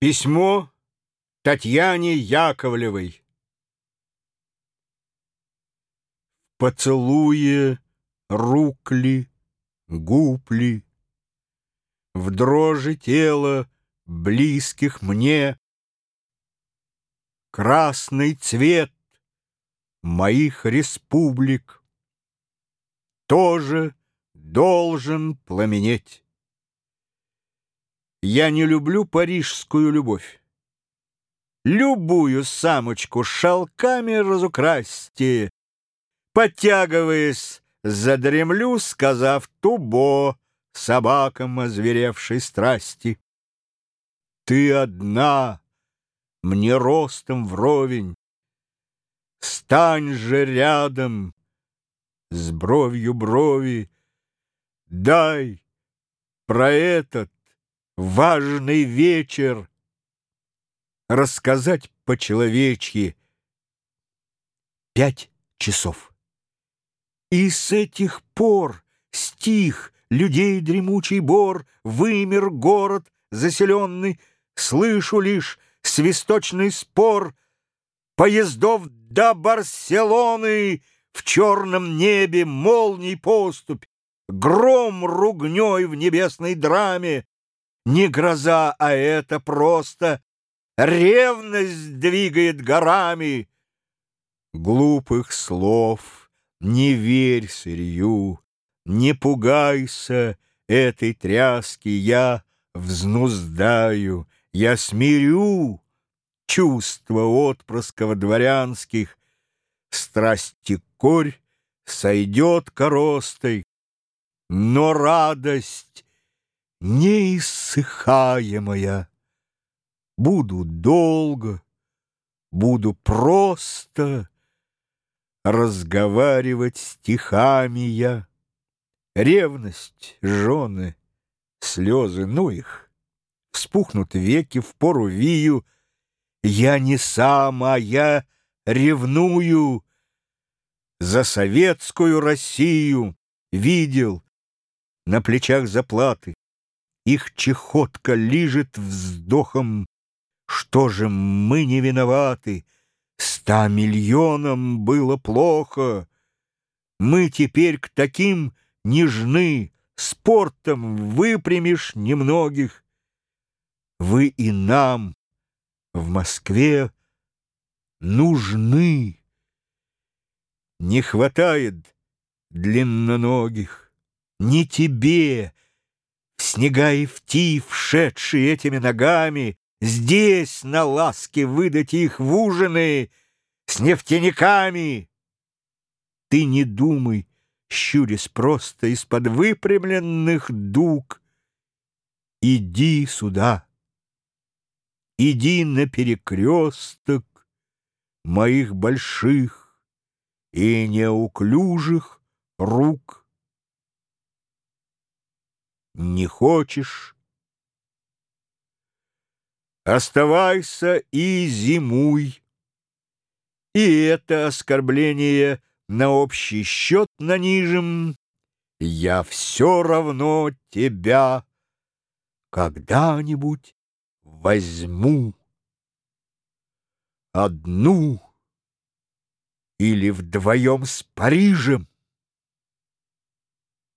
Письмо Татьяне Яковлевой Поцелуе рук ли, губ ли, В дрожи тела близких мне Красный цвет моих республик Тоже должен пламенеть. Я не люблю парижскую любовь. Любую самочку шелками разукрасьте, Подтягиваясь, задремлю, сказав тубо Собакам озверевшей страсти. Ты одна, мне ростом вровень, Стань же рядом, с бровью брови, Дай про этот важный вечер. Рассказать по-человечьи. Пять часов. И с этих пор стих людей дремучий бор, вымер город заселенный, слышу лишь свисточный спор поездов до Барселоны. В черном небе молний поступь, гром ругней в небесной драме, не гроза, а это просто ревность двигает горами. Глупых слов не верь сырью, не пугайся этой тряски, я взнуздаю, я смирю чувства отпрысков дворянских, страсти корь сойдет коростой, но радость неиссыхаемая. Буду долго, буду просто разговаривать стихами я. Ревность, жены, слезы, ну их, вспухнут веки в пору вию. Я не сам, а я ревную за советскую Россию. Видел на плечах заплаты, их чехотка лижет вздохом. Что же мы не виноваты? Ста миллионам было плохо. Мы теперь к таким нежны, Спортом выпрямишь немногих. Вы и нам в Москве нужны. Не хватает длинноногих. Не тебе, снега и в ти, вшедшие этими ногами, Здесь на ласке выдать их в ужины С нефтяниками. Ты не думай, щурясь просто Из-под выпрямленных дуг, Иди сюда, иди на перекресток Моих больших и неуклюжих рук. Не хочешь? Оставайся и зимуй. И это оскорбление на общий счет нанижем. Я все равно тебя когда-нибудь возьму. Одну или вдвоем с Парижем.